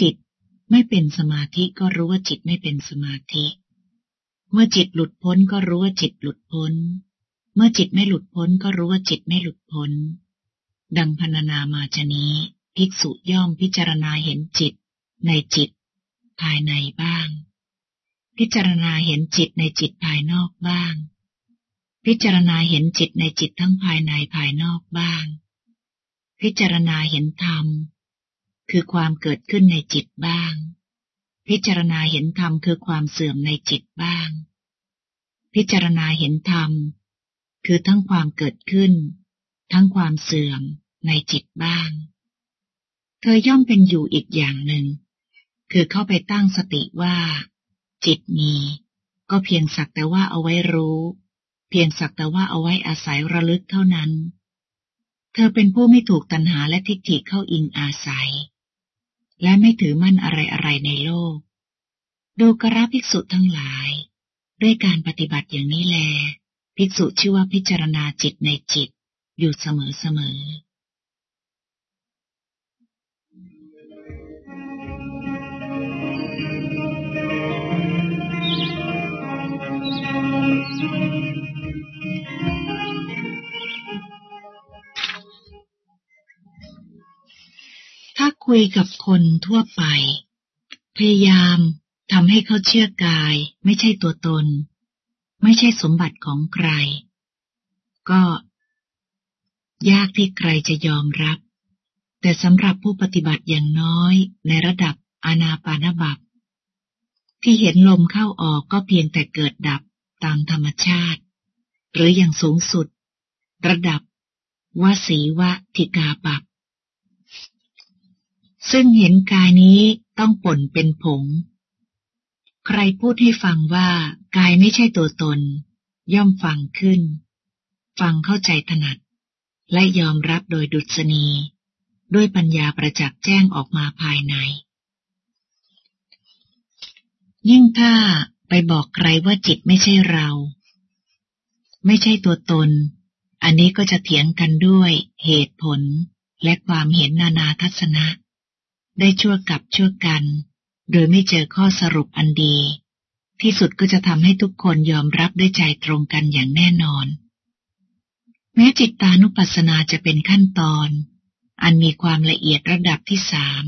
จิตไม่เป็นสมาธิก็รู้ว่าจิตไม่เป็นสมาธิ เมื่อจิตหลุดพ้นก็รู้ว่าจิตหลุดพ้น เมื่อจิตไม่หลุดพ้นก็รู้ว่าจิตไม่หลุดพ้น ดังพรรณนามาชนี้ ภิกษุย่อมพิจารณาเห็นจิต ในจิต ภายในบ้าง พิจารณาเห็นจิตในจิตภายนอกบ้าง พิจารณาเห็นจิตในจิตทั้งภายในภายนอกบ้าง พิจารณาเห็นธรรม คือความเกิดขึ้นในจิตบ้าง พิจารณาเห็นธรรมคือความเสื่อมในจิตบ้าง พิจารณาเห็นธรรม คือทั้งความเกิดขึ้น ทั้งความเสื่อมในจิตบ้าง เธอย่อมเป็นอยู่อีกอย่างหนึ่ง คือเข้าไปตั้งสติว่า จิตมี ก็เพียงสักแต่ว่าเอาไว้รู้ เพียงสักแต่ว่าเอาไว้อาศัยระลึกเท่านั้นเธอเป็นผู้ไม่ถูกตัณหาและทิฏฐิเข้าอิงอาศัย และไม่ถือมั่นอะไรๆในโลก ดูกราภิกษุทั้งหลาย ด้วยการปฏิบัติอย่างนี้แล ภิกษุชื่อว่าพิจารณาจิตในจิต อยู่เสมอเคุยกับคนทั่วไป พยายามทำให้เขาเชื่อกาย ไม่ใช่ตัวตน ไม่ใช่สมบัติของใคร ก็ยากที่ใครจะยอมรับ แต่สำหรับผู้ปฏิบัติอย่างน้อยในระดับอานาปานบับที่เห็นลมเข้าออกก็เพียงแต่เกิดดับตามธรรมชาติ หรืออย่างสูงสุด ระดับวสีวะทิกาปับ ซึ่งเห็นกายนี้ต้องป่นเป็นผง ใครพูดให้ฟังว่ากายไม่ใช่ตัวตน ย่อมฟังขึ้น ฟังเข้าใจถนัด และยอมรับโดยดุษณี ด้วยปัญญาประจักษ์แจ้งออกมาภายใน ยิ่งถ้าไปบอกใครว่าจิตไม่ใช่เรา ไม่ใช่ตัวตน อันนี้ก็จะเถียงกันด้วยเหตุผลและความเห็นนานาทัศนะ ได้ชั่วกับชั่วกัน โดยไม่เจอข้อสรุปอันดี ที่สุดก็จะทำให้ทุกคนยอมรับด้วยใจตรงกันอย่างแน่นอน แม้จิตตานุปัสสนาจะเป็นขั้นตอน อันมีความละเอียดระดับที่สาม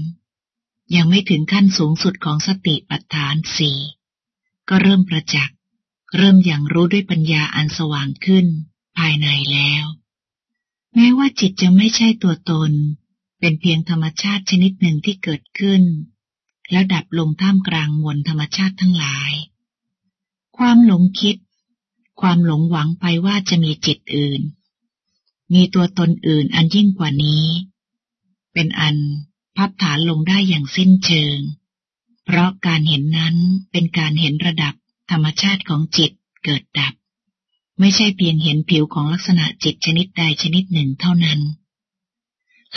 ยังไม่ถึงขั้นสูงสุดของสติปัฏฐานสี่ก็เริ่มประจักษ์ เริ่มอย่างรู้ด้วยปัญญาอันสว่างขึ้น ภายในแล้ว แม้ว่าจิตจะไม่ใช่ตัวตน เป็นเพียงธรรมชาติชนิดหนึ่งที่เกิดขึ้น แล้วดับลงท่ามกลางมวลธรรมชาติทั้งหลาย ความหลงคิด ความหลงหวังไปว่าจะมีจิตอื่น มีตัวตนอื่นอันยิ่งกว่านี้ เป็นอันพับฐานลงได้อย่างสิ้นเชิง เพราะการเห็นนั้นเป็นการเห็นระดับธรรมชาติของจิตเกิดดับ ไม่ใช่เพียงเห็นผิวของลักษณะจิตชนิดใดชนิดหนึ่งเท่านั้น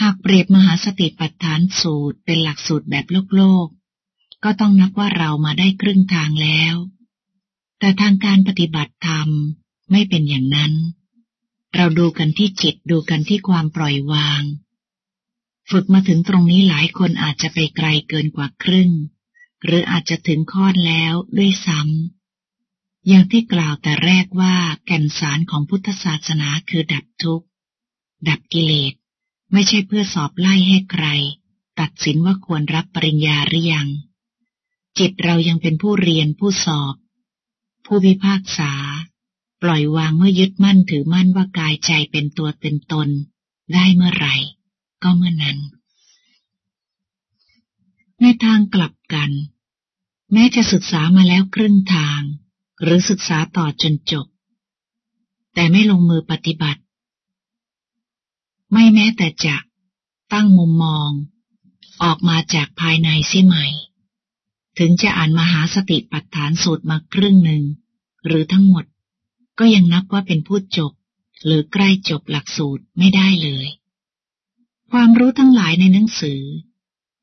หากเปรียบมหาสติปัฏฐานสูตรเป็นหลักสูตรแบบโลกโลก ก็ต้องนับว่าเรามาได้ครึ่งทางแล้ว แต่ทางการปฏิบัติธรรมไม่เป็นอย่างนั้น เราดูกันที่จิตดูกันที่ความปล่อยวาง ฝึกมาถึงตรงนี้หลายคนอาจจะไปไกลเกินกว่าครึ่ง หรืออาจจะถึงข้อแล้วด้วยซ้ำอย่างที่กล่าวแต่แรกว่าแก่นสารของพุทธศาสนาคือดับทุกข์ ดับกิเลส ไม่ใช่เพื่อสอบไล่ให้ใคร ตัดสินว่าควรรับปริญญาหรือยัง จิตเรายังเป็นผู้เรียนผู้สอบ ผู้พิพากษา ปล่อยวางเมื่อยึดมั่นถือมั่นว่ากายใจเป็นตัวเป็นตน ได้เมื่อไหร่ ก็เมื่อนั้น ในทางกลับกัน แม้จะศึกษามาแล้วครึ่งทาง หรือศึกษาต่อจนจบ แต่ไม่ลงมือปฏิบัติ ไม่แม้แต่จะตั้งมุมมอง ออกมาจากภายในเสียใหม่ ถึงจะอ่านมหาสติปัฏฐานสูตรมาครึ่งหนึ่ง หรือทั้งหมด ก็ยังนับว่าเป็นผู้จบ หรือใกล้จบหลักสูตรไม่ได้เลย ความรู้ทั้งหลายในหนังสือ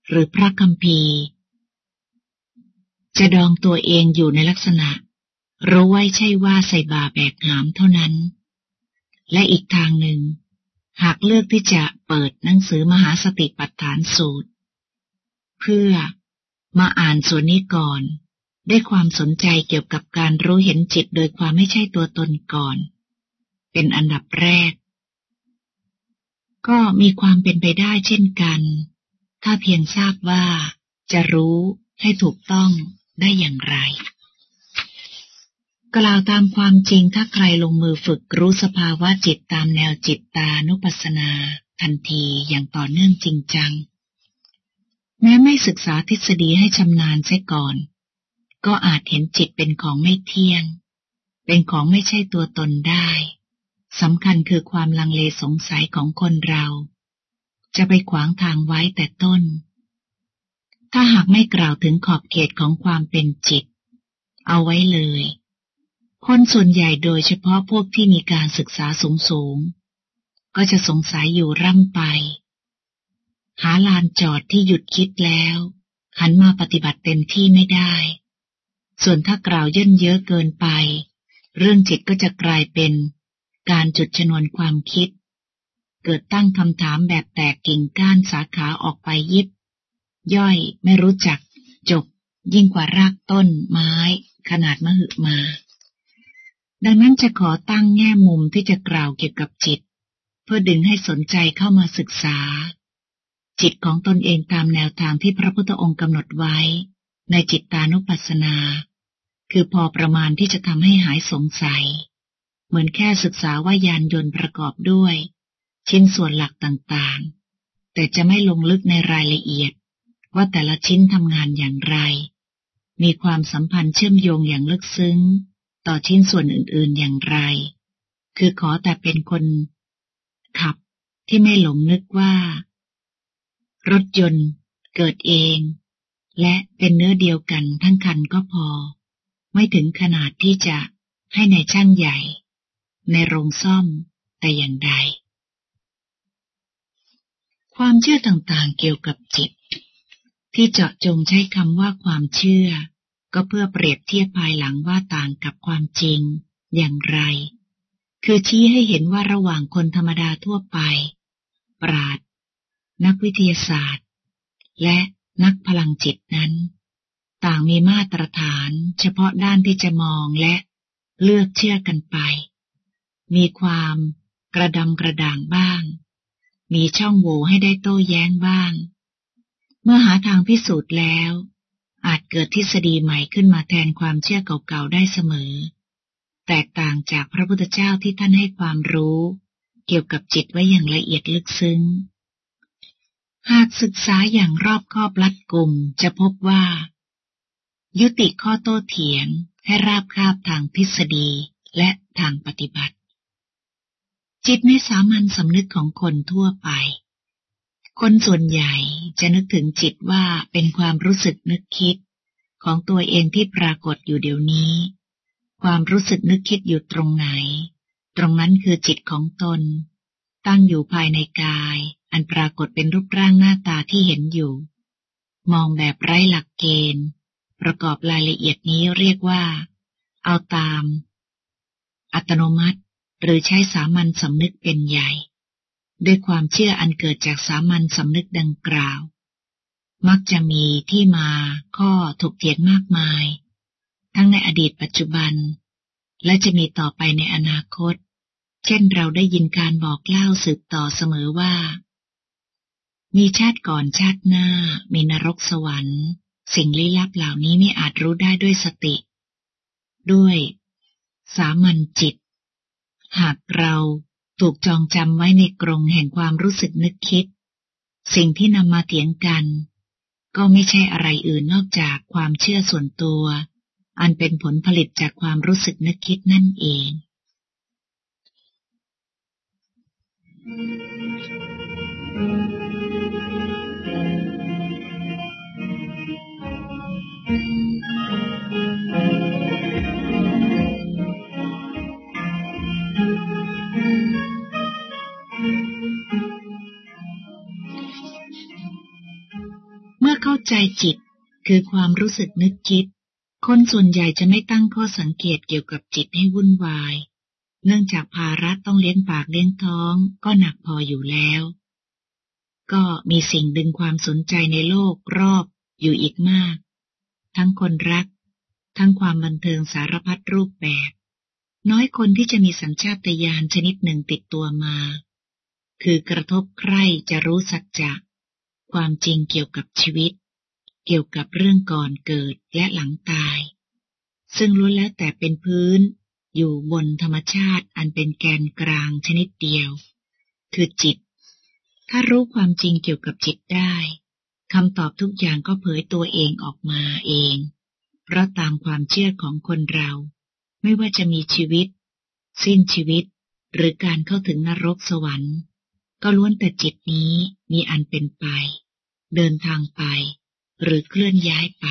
หรือพระคัมภีร์ จะดองตัวเองอยู่ในลักษณะ รู้ไว้ใช่ว่าใส่บาแบกหามเท่านั้น และอีกทางหนึ่ง หากเลือกที่จะเปิดหนังสือมหาสติปัฏฐานสูตร เพื่อมาอ่านส่วนนี้ก่อน ได้ความสนใจเกี่ยวกับการรู้เห็นจิตโดยความไม่ใช่ตัวตนก่อน เป็นอันดับแรก ก็มีความเป็นไปได้เช่นกัน ถ้าเพียงทราบว่าจะรู้ให้ถูกต้องได้อย่างไร กล่าวตามความจริงถ้าใครลงมือฝึกรู้สภาวะจิตตามแนวจิตตานุปัสสนา ทันทีอย่างต่อเนื่องจริงจัง แม้ไม่ศึกษาทฤษฎีให้ชำนาญใช่ก่อน ก็อาจเห็นจิตเป็นของไม่เที่ยง เป็นของไม่ใช่ตัวตนได้สำคัญคือความลังเลสงสัยของคนเรา จะไปขวางทางไว้แต่ต้น ถ้าหากไม่กล่าวถึงขอบเขตของความเป็นจิต เอาไว้เลย คนส่วนใหญ่โดยเฉพาะพวกที่มีการศึกษาสูงสูง ก็จะสงสัยอยู่ร่ำไป หาลานจอดที่หยุดคิดแล้วหันมาปฏิบัติเต็มที่ไม่ได้ ส่วนถ้ากล่าวย่นเยอะเกินไป เรื่องจิตก็จะกลายเป็นการจุดชนวนความคิด เกิดตั้งคำถามแบบแตกกิ่งก้านสาขาออกไปยิบ ย่อยไม่รู้จัก จบ ยิ่งกว่ารากต้นไม้ ขนาดมหึมา ดังนั้นจะขอตั้งแง่มุมที่จะกล่าวเกี่ยวกับจิต เพื่อดึงให้สนใจเข้ามาศึกษา จิตของตนเองตามแนวทางที่พระพุทธองค์กำหนดไว้ ในจิตตานุปัสสนา คือพอประมาณที่จะทำให้หายสงสัย เหมือนแค่ศึกษาว่ายานยนต์ประกอบด้วย ชิ้นส่วนหลักต่างๆ แต่จะไม่ลงลึกในรายละเอียด ว่าแต่ละชิ้นทำงานอย่างไร มีความสัมพันธ์เชื่อมโยงอย่างลึกซึ้ง ต่อชิ้นส่วนอื่นๆอย่างไร คือขอแต่เป็นคนขับที่ไม่หลงนึกว่า รถยนต์เกิดเอง และเป็นเนื้อเดียวกันทั้งคันก็พอ ไม่ถึงขนาดที่จะให้ในช่างใหญ่ ในโรงซ่อมแต่อย่างใด ความเชื่อต่างๆเกี่ยวกับจิต ที่เจาะจงใช้คำว่าความเชื่อ ก็เพื่อเปรียบเทียบภายหลังว่าต่างกับความจริง อย่างไร คือชี้ให้เห็นว่าระหว่างคนธรรมดาทั่วไป ปราดนักวิทยาศาสตร์ และนักพลังจิตนั้น ต่างมีมาตรฐาน เฉพาะด้านที่จะมองและเลือกเชื่อกันไป มีความกระดำกระด่างบ้าง มีช่องโหว่ให้ได้โต้แย้งบ้าง เมื่อหาทางพิสูจน์แล้ว อาจเกิดทฤษฎีใหม่ขึ้นมาแทนความเชื่อเก่าๆได้เสมอ แตกต่างจากพระพุทธเจ้าที่ท่านให้ความรู้ เกี่ยวกับจิตไว้อย่างละเอียดลึกซึ้ง หากศึกษาอย่างรอบคอบรัดกุมจะพบว่า ยุติข้อโต้เถียงให้ราบคาบทางทฤษฎีและทางปฏิบัติ จิตไม่สามัญสำนึกของคนทั่วไป คนส่วนใหญ่จะนึกถึงจิตว่าเป็นความรู้สึกนึกคิด ของตัวเองที่ปรากฏอยู่เดี๋ยวนี้ ความรู้สึกนึกคิดอยู่ตรงไหน ตรงนั้นคือจิตของตน ตั้งอยู่ภายในกาย อันปรากฏเป็นรูปร่างหน้าตาที่เห็นอยู่ มองแบบไร้หลักเกณฑ์ ประกอบรายละเอียดนี้เรียกว่า เอาตาม อัตโนมัติ หรือใช้สามัญสำนึกเป็นใหญ่ ด้วยความเชื่ออันเกิดจากสามัญสำนึกดังกล่าว มักจะมีที่มาข้อถกเถียงมากมาย ทั้งในอดีตปัจจุบัน และจะมีต่อไปในอนาคต เช่นเราได้ยินการบอกเล่าสืบต่อเสมอว่า มีชาติก่อนชาติหน้า มีนรกสวรรค์ สิ่งลี้ลับเหล่านี้ไม่อาจรู้ได้ด้วยสติ ด้วย สามัญจิต หากเรา ถูกจองจำไว้ในกรงแห่งความรู้สึกนึกคิด สิ่งที่นำมาเถียงกัน ก็ไม่ใช่อะไรอื่นนอกจากความเชื่อส่วนตัว อันเป็นผลผลิตจากความรู้สึกนึกคิดนั่นเอง Thank you. จจิต คือความรู้สึกนึกคิด คนส่วนใหญ่จะไม่ตั้งข้อสังเกตเกี่ยวกับจิตให้วุ่นวาย เนื่องจากภาระต้องเลี้ยงปากเลี้ยงท้อง ก็หนักพออยู่แล้ว ก็มีสิ่งดึงความสนใจในโลกรอบอยู่อีกมาก ทั้งคนรัก ทั้งความบันเทิงสารพัดรูปแบบ น้อยคนที่จะมีสัญชาตญาณชนิดหนึ่งติดตัวมา คือกระทบใครจะรู้สัจจะความจริงเกี่ยวกับชีวิต เกี่ยวกับเรื่องก่อนเกิดและหลังตาย ซึ่งล้วนแล้วแต่เป็นพื้น อยู่บนธรรมชาติอันเป็นแกนกลางชนิดเดียว คือจิต ถ้ารู้ความจริงเกี่ยวกับจิตได้คำตอบทุกอย่างก็เผยตัวเองออกมาเอง เพราะตามความเชื่อของคนเรา ไม่ว่าจะมีชีวิต สิ้นชีวิต หรือการเข้าถึงนรกสวรรค์ ก็ล้วนแต่จิตนี้มีอันเป็นไป เดินทางไป หรือเคลื่อนย้ายไป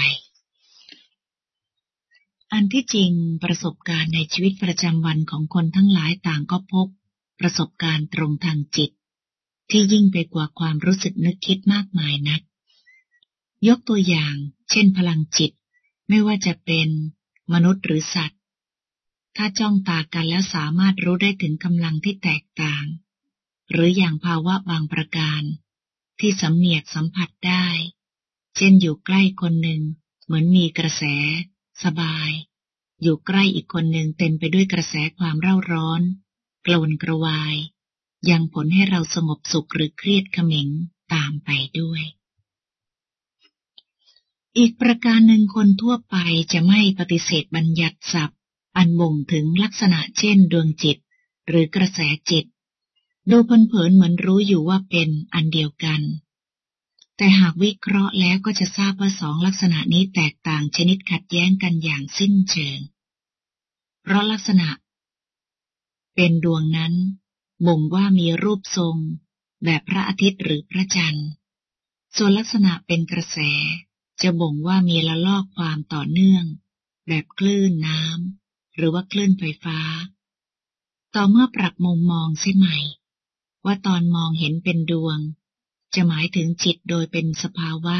อันที่จริงประสบการณ์ในชีวิตประจำวันของคนทั้งหลายต่างก็พบ ประสบการณ์ตรงทางจิต ที่ยิ่งไปกว่าความรู้สึกนึกคิดมากมายนัก ยกตัวอย่าง เช่น พลังจิต ไม่ว่าจะเป็นมนุษย์หรือสัตว์ ถ้าจ้องตากันแล้วสามารถรู้ได้ถึงกำลังที่แตกต่าง หรืออย่างภาวะบางประการ ที่สำเนียกสัมผัสได้ เช่นอยู่ใกล้คนหนึ่งเหมือนมีกระแส สบาย อยู่ใกล้อีกคนหนึ่งเต็มไปด้วยกระแสความเร่าร้อน กลวนกระวาย ยังผลให้เราสงบสุขหรือเครียดขมิงตามไปด้วย อีกประการหนึ่งคนทั่วไปจะไม่ปฏิเสธบัญญัติศัพท์ อันบ่งถึงลักษณะเช่นดวงจิต หรือกระแสจิต ดูเผินๆเหมือนรู้อยู่ว่าเป็นอันเดียวกัน แต่หากวิเคราะห์แล้วก็จะทราบว่าสองลักษณะนี้แตกต่างชนิดขัดแย้งกันอย่างสิ้นเชิง เพราะลักษณะ เป็นดวงนั้นบ่งว่ามีรูปทรง แบบพระอาทิตย์หรือพระจันทร์ ส่วนลักษณะเป็นกระแส จะบ่งว่ามีละลอกความต่อเนื่อง แบบคลื่นน้ำหรือว่าคลื่นไฟฟ้า ต่อเมื่อปรับมุมมองเสียใหม่ ว่าตอนมองเห็นเป็นดวง จะหมายถึงจิตโดยเป็นสภาวะ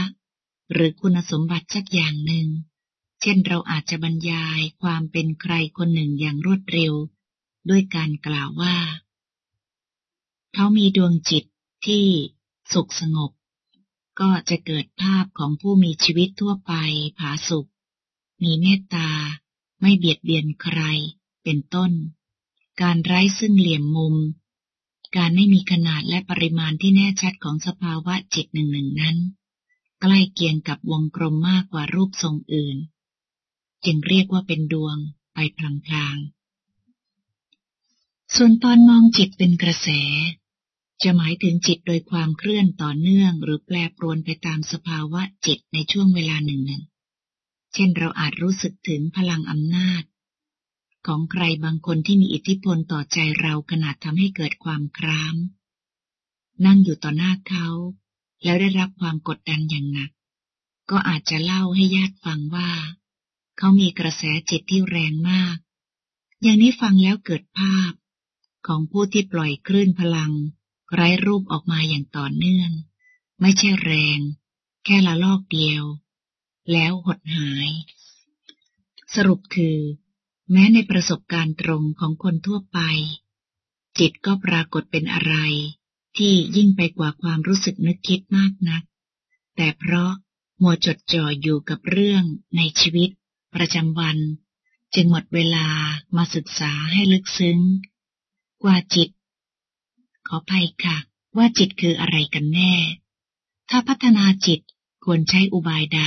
หรือคุณสมบัติสักอย่างหนึ่ง เช่นเราอาจจะบรรยายความเป็นใครคนหนึ่งอย่างรวดเร็ว ด้วยการกล่าวว่า เขามีดวงจิตที่สุขสงบ ก็จะเกิดภาพของผู้มีชีวิตทั่วไป ผาสุกมีเมตตา ไม่เบียดเบียนใคร เป็นต้น การไร้ซึ่งเหลี่ยมมุม การไม่มีขนาดและปริมาณที่แน่ชัดของสภาวะจิตหนึ่งหนึ่งนั้น ใกล้เคียงกับวงกลมมากกว่ารูปทรงอื่น จึงเรียกว่าเป็นดวงไปพลางๆ ส่วนตอนมองจิตเป็นกระแส จะหมายถึงจิตโดยความเคลื่อนต่อเนื่อง หรือแปรปรวนไปตามสภาวะจิตในช่วงเวลาหนึ่งหนึ่ง เช่นเราอาจรู้สึกถึงพลังอำนาจ ของใครบางคนที่มีอิทธิพลต่อใจเราขนาดทำให้เกิดความคราม นั่งอยู่ต่อหน้าเขา แล้วได้รับความกดดันอย่างหนัก ก็อาจจะเล่าให้ญาติฟังว่า เขามีกระแสจิตที่แรงมาก อย่างนี้ฟังแล้วเกิดภาพ ของผู้ที่ปล่อยคลื่นพลัง ไร้รูปออกมาอย่างต่อเนื่อง ไม่ใช่แรง แค่ละลอกเดียว แล้วหดหาย สรุปคือ แม้ในประสบการณ์ตรงของคนทั่วไป จิตก็ปรากฏเป็นอะไร ที่ยิ่งไปกว่าความรู้สึกนึกคิดมากนัก แต่เพราะมัวจดจ่ออยู่กับเรื่องในชีวิต ประจำวัน จึงหมดเวลามาศึกษาให้ลึกซึ้ง กว่าจิต ขอภัยค่ะ ว่าจิตคืออะไรกันแน่ ถ้าพัฒนาจิตควรใช้อุบายใด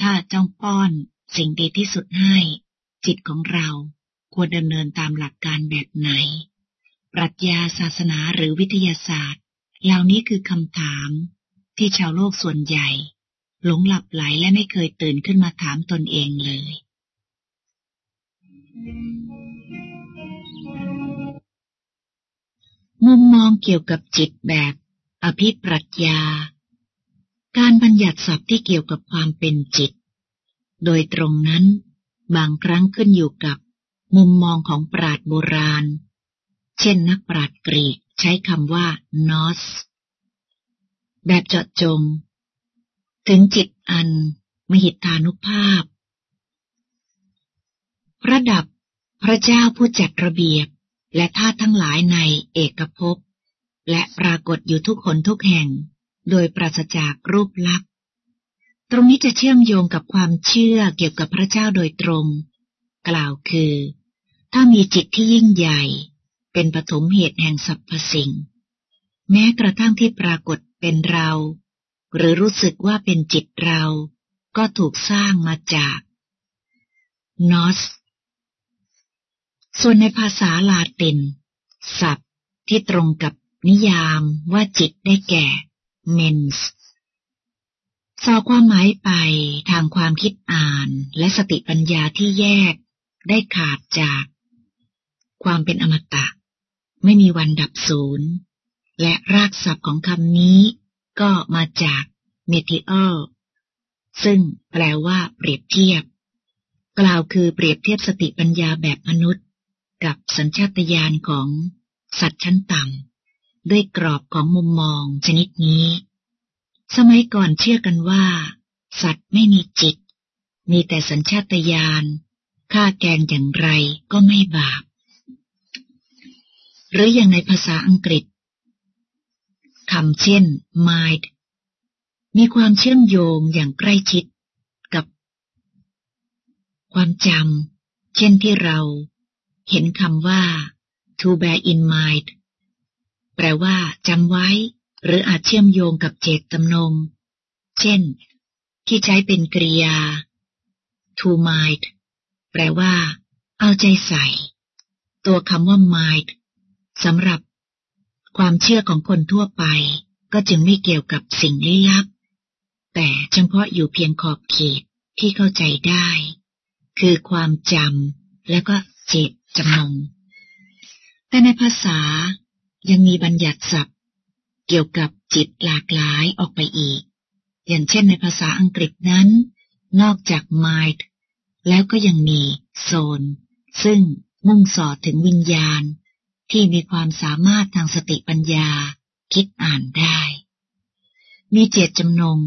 ถ้าจ้องป้อนสิ่งดีที่สุดให้ จิตของเราควรดำเนินตามหลักการแบบไหน ปรัชญาศาสนาหรือวิทยาศาสตร์ เหล่านี้คือคำถาม ที่ชาวโลกส่วนใหญ่ หลงหลับไหลและไม่เคยตื่นขึ้นมาถามตนเองเลย มุมมองเกี่ยวกับจิตแบบ อภิปรัชญา การบัญญัติศัพท์ที่เกี่ยวกับความเป็นจิต โดยตรงนั้น บางครั้งขึ้นอยู่กับมุมมองของปราดโบราณ เช่นนักปราดกรีกใช้คำว่านอส แบบเจาะจง ถึงจิตอันมหิทธานุภาพ ระดับพระเจ้าผู้จัดระเบียบและธาทั้งหลายในเอกภพ และปรากฏอยู่ทุกคนทุกแห่ง โดยปราศจากรูปลักษณ์ ตรงนี้จะเชื่อมโยงกับความเชื่อเกี่ยวกับพระเจ้าโดยตรง กล่าวคือ ถ้ามีจิตที่ยิ่งใหญ่ เป็นปฐมเหตุแห่งสรรพสิ่ง แม้กระทั่งที่ปรากฏเป็นเรา หรือรู้สึกว่าเป็นจิตเรา ก็ถูกสร้างมาจากนอสส่วนในภาษาลาติน ศัพท์ที่ตรงกับนิยามว่าจิตได้แก่เมน สอความหมายไปทางความคิดอ่านและสติปัญญาที่แยกได้ขาดจาก ความเป็นอมตะ ไม่มีวันดับศูนย์ และรากศัพท์ของคำนี้ก็มาจากเมทิเอลซึ่งแปลว่าเปรียบเทียบ กล่าวคือเปรียบเทียบสติปัญญาแบบมนุษย์ กับสัญชาตญาณของสัตว์ชั้นต่ำด้วยกรอบของมุมมองชนิดนี้ สมัยก่อนเชื่อกันว่า สัตว์ไม่มีจิต มีแต่สัญชาตญาณฆ่าแกงอย่างไรก็ไม่บาป หรืออย่างในภาษาอังกฤษคำเช่น mind มีความเชื่อมโยงอย่างใกล้ชิดกับ ความจำเช่นที่เรา เห็นคำว่า to bear in mind แปลว่าจำไว้ หรืออาจเชื่อมโยงกับเจตจำนง เช่น ที่ใช้เป็นกริยา to mind แปลว่า เอาใจใส่ ตัวคำว่า mind สำหรับ ความเชื่อของคนทั่วไป ก็จึงไม่เกี่ยวกับสิ่งลี้ลับ แต่เฉพาะอยู่เพียงขอบเขตที่เข้าใจได้ คือความจำและก็เจตจำนง แต่ในภาษายังมีบัญญัติศัพท์ กี่ยวกับจิตหลากหลายออกไปอีก อย่างเช่นในภาษาอังกฤษนั้น นอกจาก mind แล้วก็ยังมี soul ซึ่งมุ่งสอดถึงวิญญาณ ที่มีความสามารถทางสติปัญญา คิดอ่านได้ มีเจตจำนง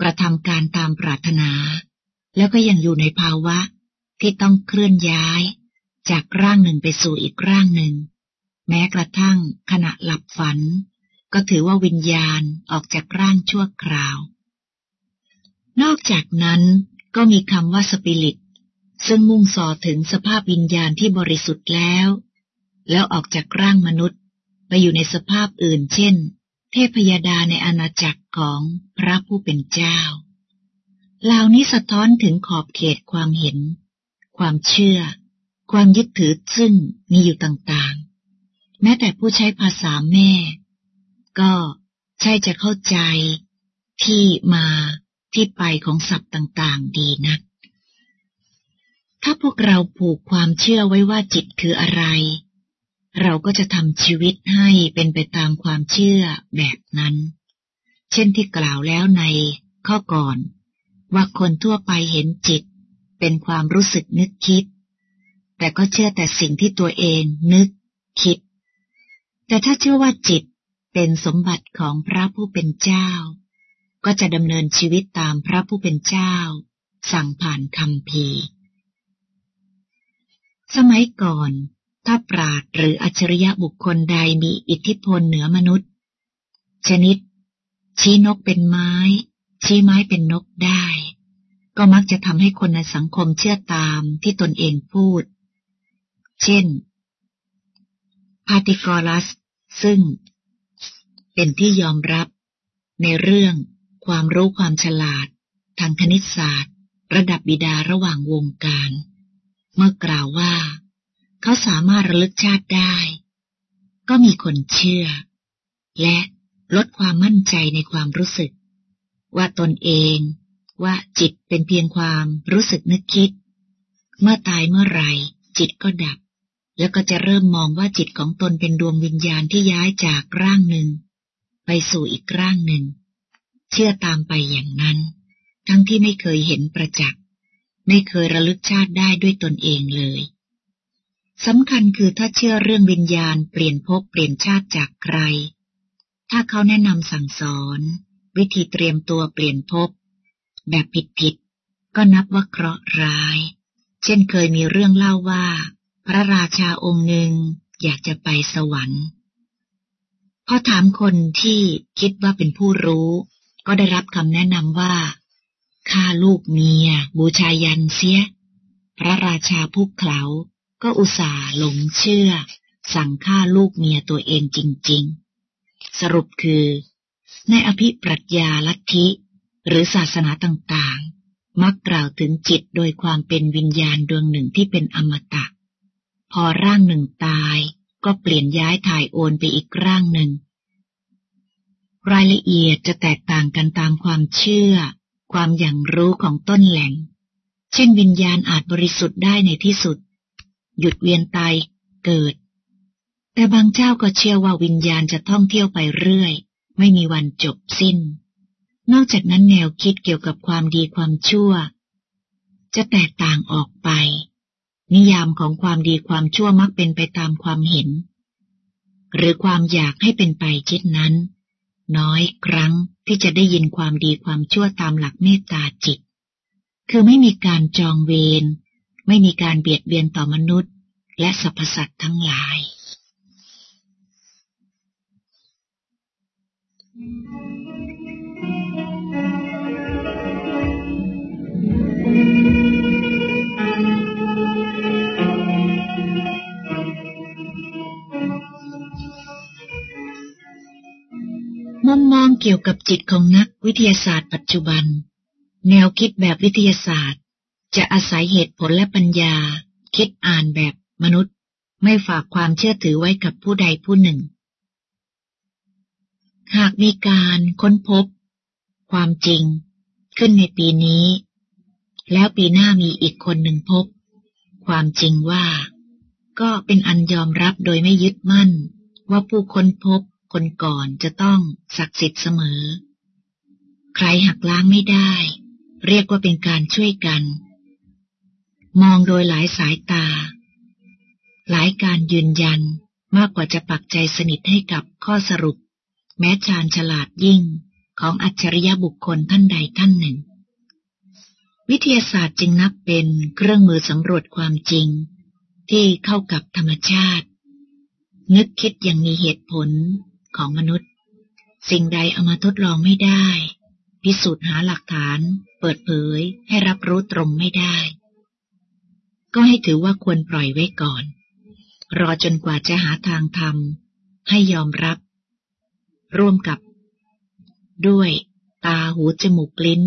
กระทำการตามปรารถนา แล้วก็ยังอยู่ในภาวะที่ต้องเคลื่อนย้าย จากร่างหนึ่งไปสู่อีกร่างหนึ่ง แม้กระทั่งขณะหลับฝัน ก็ถือว่าวิญญาณออกจากร่างชั่วคราว นอกจากนั้นก็มีคำว่าสปิริต ซึ่งมุ่งสอถึงสภาพวิญญาณที่บริสุทธิ์แล้ว แล้วออกจากร่างมนุษย์ ไปอยู่ในสภาพอื่นเช่น เทพยดาในอาณาจักรของพระผู้เป็นเจ้าเหล่านี้สะท้อนถึงขอบเขตความเห็น ความเชื่อ ความยึดถือซึ่งมีอยู่ต่าง แม้แต่ผู้ใช้ภาษาแม่ ก็ใช่จะเข้าใจที่มาที่ไปของศัพท์ต่างๆ ดีนัก ถ้าพวกเราผูกความเชื่อไว้ว่าจิตคืออะไร เราก็จะทำชีวิตให้เป็นไปตามความเชื่อแบบนั้น เช่นที่กล่าวแล้วในข้อก่อน ว่าคนทั่วไปเห็นจิต เป็นความรู้สึกนึกคิด แต่ก็เชื่อแต่สิ่งที่ตัวเองนึกคิด แต่ถ้าเชื่อว่าจิตเป็นสมบัติของพระผู้เป็นเจ้า ก็จะดำเนินชีวิตตามพระผู้เป็นเจ้า สั่งผ่านคำพีสมัยก่อน ถ้าปราดหรืออัจฉริยะบุคคลใดมีอิทธิพลเหนือมนุษย์ ชนิด ชี้นกเป็นไม้ ชี้ไม้เป็นนกได้ ก็มักจะทำให้คนในสังคมเชื่อตามที่ตนเองพูด เช่น พาติกอรัส ซึ่ง เป็นที่ยอมรับ ในเรื่องความรู้ความฉลาด ทางคณิตศาสตร์ ระดับบิดาระหว่างวงการ เมื่อกล่าวว่า เขาสามารถระลึกชาติได้ ก็มีคนเชื่อ และลดความมั่นใจในความรู้สึก ว่าตนเองว่าจิตเป็นเพียงความรู้สึกนึกคิด เมื่อตายเมื่อไรจิตก็ดับ แล้วก็จะเริ่มมองว่าจิตของตนเป็นดวงวิญญาณที่ย้ายจากร่างหนึ่ง ไปสู่อีกร่างหนึ่ง เชื่อตามไปอย่างนั้น ทั้งที่ไม่เคยเห็นประจักษ์ ไม่เคยระลึกชาติได้ด้วยตนเองเลยสำคัญคือถ้าเชื่อเรื่องวิญญาณเปลี่ยนภพเปลี่ยนชาติจากใคร ถ้าเขาแนะนำสั่งสอน วิธีเตรียมตัวเปลี่ยนภพแบบผิดๆก็นับว่าเคราะห์ร้าย เช่นเคยมีเรื่องเล่าว่า พระราชาองค์หนึ่งอยากจะไปสวรรค์พอถามคนที่คิดว่าเป็นผู้รู้ ก็ได้รับคำแนะนำว่าฆ่าลูกเมีย บูชายันเสีย พระราชาผู้เขาก็อุตส่าห์หลงเชื่อ สั่งฆ่าลูกเมียตัวเองจริง ๆ สรุปคือ ในอภิปรัชญาลัทธิ หรือศาสนาต่างๆ มักกล่าวถึงจิตโดยความเป็นวิญญาณดวงหนึ่งที่เป็นอมตะ พอร่างหนึ่งตายก็เปลี่ยนย้ายถ่ายโอนไปอีกร่างหนึ่ง รายละเอียดจะแตกต่างกันตามความเชื่อ ความอย่างรู้ของต้นแหล่ง เช่นวิญญาณอาจบริสุทธิ์ได้ในที่สุด หยุดเวียนตายเกิด แต่บางเจ้าก็เชื่อว่าวิญญาณจะท่องเที่ยวไปเรื่อย ไม่มีวันจบสิ้น นอกจากนั้นแนวคิดเกี่ยวกับความดีความชั่ว จะแตกต่างออกไป นิยามของความดีความชั่วมักเป็นไปตามความเห็น หรือความอยากให้เป็นไปเช่นนั้น น้อยครั้งที่จะได้ยินความดีความชั่วตามหลักเมตตาจิต คือไม่มีการจองเวรไม่มีการเบียดเบียนต่อมนุษย์ และสรรพสัตว์ทั้งหลาย มุมมองเกี่ยวกับจิตของนักวิทยาศาสตร์ปัจจุบัน แนวคิดแบบวิทยาศาสตร์ จะอาศัยเหตุผลและปัญญา คิดอ่านแบบมนุษย์ ไม่ฝากความเชื่อถือไว้กับผู้ใดผู้หนึ่ง หากมีการค้นพบ ความจริง ขึ้นในปีนี้ แล้วปีหน้ามีอีกคนหนึ่งพบ ความจริงว่า ก็เป็นอันยอมรับโดยไม่ยึดมั่น ว่าผู้ค้นพบ คนก่อนจะต้องศักดิ์สิทธิ์เสมอ ใครหักล้างไม่ได้ เรียกว่าเป็นการช่วยกัน มองโดยหลายสายตา หลายการยืนยันมากกว่าจะปักใจสนิทให้กับข้อสรุป แม้ชาญฉลาดยิ่งของอัจฉริยะบุคคลท่านใดท่านหนึ่ง วิทยาศาสตร์จึงนับเป็นเครื่องมือสำรวจความจริง ที่เข้ากับธรรมชาติ นึกคิดอย่างมีเหตุผล ของมนุษย์ สิ่งใดเอามาทดลองไม่ได้ พิสูจน์หาหลักฐาน เปิดเผยให้รับรู้ตรงไม่ได้ ก็ให้ถือว่าควรปล่อยไว้ก่อน รอจนกว่าจะหาทางทำให้ยอมรับ ร่วมกับ ด้วย ตาหูจมูกลิ้น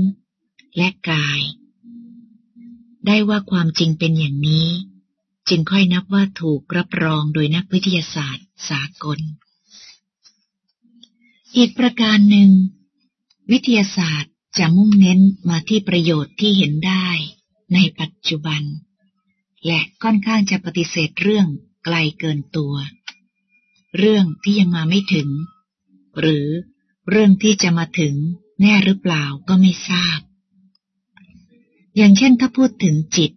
และกาย ได้ว่าความจริงเป็นอย่างนี้จึงค่อยนับว่าถูกรับรองโดยนักวิทยาศาสตร์สากล อีกประการหนึ่ง วิทยาศาสตร์จะมุ่งเน้นมาที่ประโยชน์ที่เห็นได้ในปัจจุบัน และค่อนข้างจะปฏิเสธเรื่องไกลเกินตัว เรื่องที่ยังมาไม่ถึง หรือเรื่องที่จะมาถึงแน่หรือเปล่าก็ไม่ทราบ อย่างเช่นถ้าพูดถึงจิต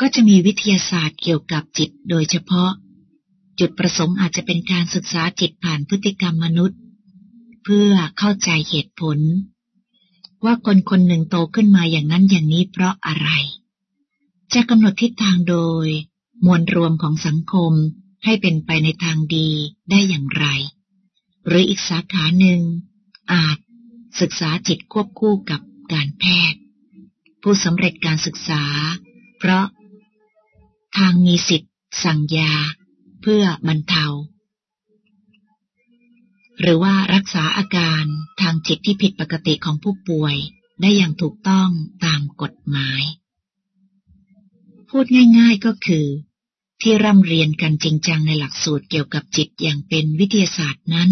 ก็จะมีวิทยาศาสตร์เกี่ยวกับจิตโดยเฉพาะ จุดประสงค์อาจจะเป็นการศึกษาจิตผ่านพฤติกรรมมนุษย์ เพื่อเข้าใจเหตุผล ว่าคนคนหนึ่งโตขึ้นมาอย่างนั้นอย่างนี้เพราะอะไร จะกำหนดทิศทางโดย มวลรวมของสังคมให้เป็นไปในทางดีได้อย่างไร หรืออีกสาขาหนึ่ง อาจศึกษาจิตควบคู่กับการแพทย์ ผู้สำเร็จการศึกษา เพราะทางมีสิทธิ์สั่งยา เพื่อบรรเทา หรือว่ารักษาอาการทางจิตที่ผิดปกติของผู้ป่วยได้อย่างถูกต้องตามกฎหมาย พูดง่ายๆก็คือ ที่ร่ำเรียนกันจริงจังในหลักสูตรเกี่ยวกับจิตอย่างเป็นวิทยาศาสตร์นั้น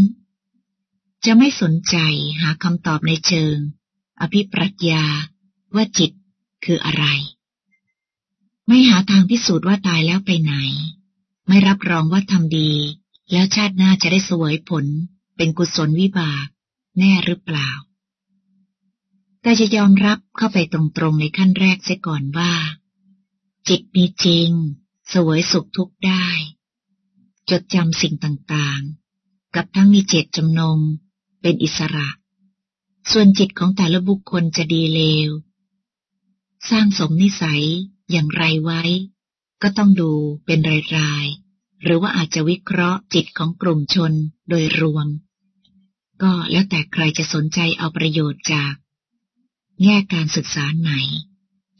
จะไม่สนใจหาคำตอบในเชิง อภิปรัชญาว่าจิตคืออะไร ไม่หาทางพิสูจน์ว่าตายแล้วไปไหน ไม่รับรองว่าทำดี แล้วชาติหน้าจะได้สวยผล เป็นกุศลวิบาก แน่หรือเปล่า แต่จะยอมรับเข้าไปตรงๆในขั้นแรกเสียก่อนว่า จิตมีจริง สวยสุขทุกข์ได้ จดจำสิ่งต่างๆ กับทั้งมีเจตจำนง เป็นอิสระ ส่วนจิตของแต่ละบุคคลจะดีเลว สร้างสมนิสัยอย่างไรไว้ ก็ต้องดูเป็นรายๆหรือว่าอาจจะวิเคราะห์จิตของกลุ่มชนโดยรวม ก็แล้วแต่ใครจะสนใจเอาประโยชน์จาก แง่การศึกษาไหน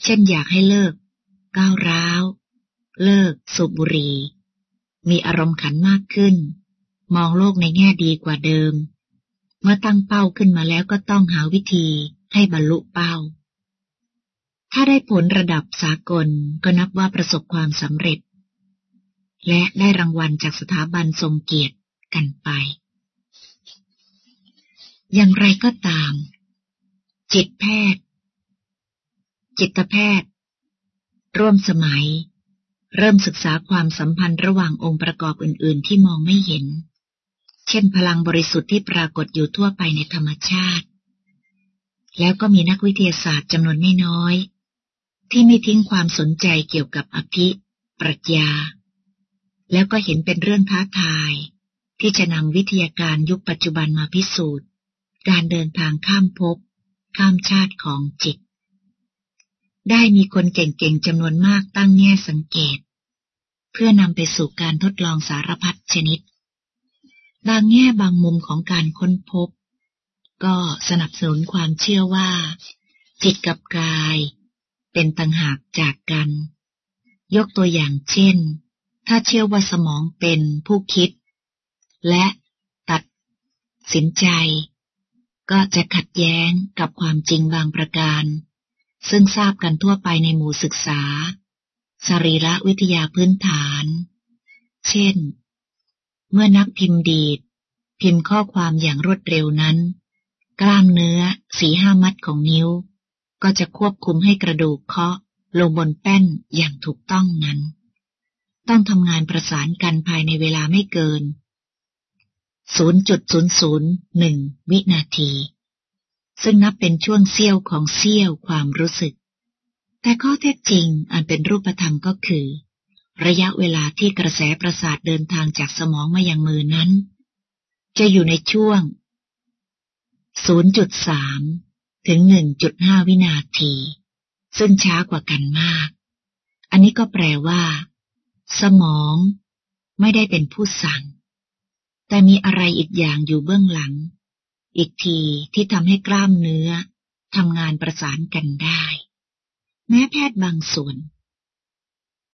เช่นอยากให้เลิก ก้าวร้าว เลิก สูบบุหรี่ มีอารมณ์ขันมากขึ้น มองโลกในแง่ดีกว่าเดิม เมื่อตั้งเป้าขึ้นมาแล้วก็ต้องหาวิธีให้บรรลุเป้า ถ้าได้ผลระดับสากลก็นับว่าประสบความสำเร็จ และได้รางวัลจากสถาบันทรงเกียรติกันไป อย่างไรก็ตาม จิตแพทย์ จิตแพทย์ ร่วมสมัย เริ่มศึกษาความสัมพันธ์ระหว่างองค์ประกอบอื่น ๆ ที่มองไม่เห็น เช่นพลังบริสุทธิ์ที่ปรากฏอยู่ทั่วไปในธรรมชาติ แล้วก็มีนักวิทยาศาสตร์จำนวนไม่น้อย ที่ไม่ทิ้งความสนใจเกี่ยวกับอภิ ปรัชญา แล้วก็เห็นเป็นเรื่องท้าทาย ที่จะนำวิทยาการยุคปัจจุบันมาพิสูจน์ การเดินทางข้ามภพข้ามชาติของจิต ได้มีคนเก่งๆจำนวนมากตั้งแง่สังเกต เพื่อนำไปสู่การทดลองสารพัดชนิด บางแง่บางมุมของการค้นพบ ก็สนับสนุนความเชื่อว่า จิตกับกาย เป็นต่างหากจากกัน ยกตัวอย่างเช่น ถ้าเชื่อว่าสมองเป็นผู้คิด และตัดสินใจ ก็จะขัดแย้งกับความจริงบางประการ ซึ่งทราบกันทั่วไปในหมู่ศึกษา สรีระวิทยาพื้นฐาน เช่น เมื่อนักพิมพ์ดีด พิมพ์ข้อความอย่างรวดเร็วนั้น กล้ามเนื้อสีห้ามัดของนิ้ว ก็จะควบคุมให้กระดูกเคาะลงบนแป้นอย่างถูกต้องนั้น ต้องทำงานประสานกันภายในเวลาไม่เกิน 0.001 วินาที ซึ่งนับเป็นช่วงเสี้ยวของเสี้ยวความรู้สึก แต่ข้อเท็จจริงอันเป็นรูปธรรมก็คือ ระยะเวลาที่กระแสประสาทเดินทางจากสมองมายังมือนั้น จะอยู่ในช่วง 0.3 ถึง 1.5 วินาที ซึ่งช้ากว่ากันมาก อันนี้ก็แปลว่า สมอง ไม่ได้เป็นผู้สั่ง แต่มีอะไรอีกอย่างอยู่เบื้องหลัง อีกทีที่ทำให้กล้ามเนื้อทำงานประสานกันได้ แม้แพทย์บางส่วน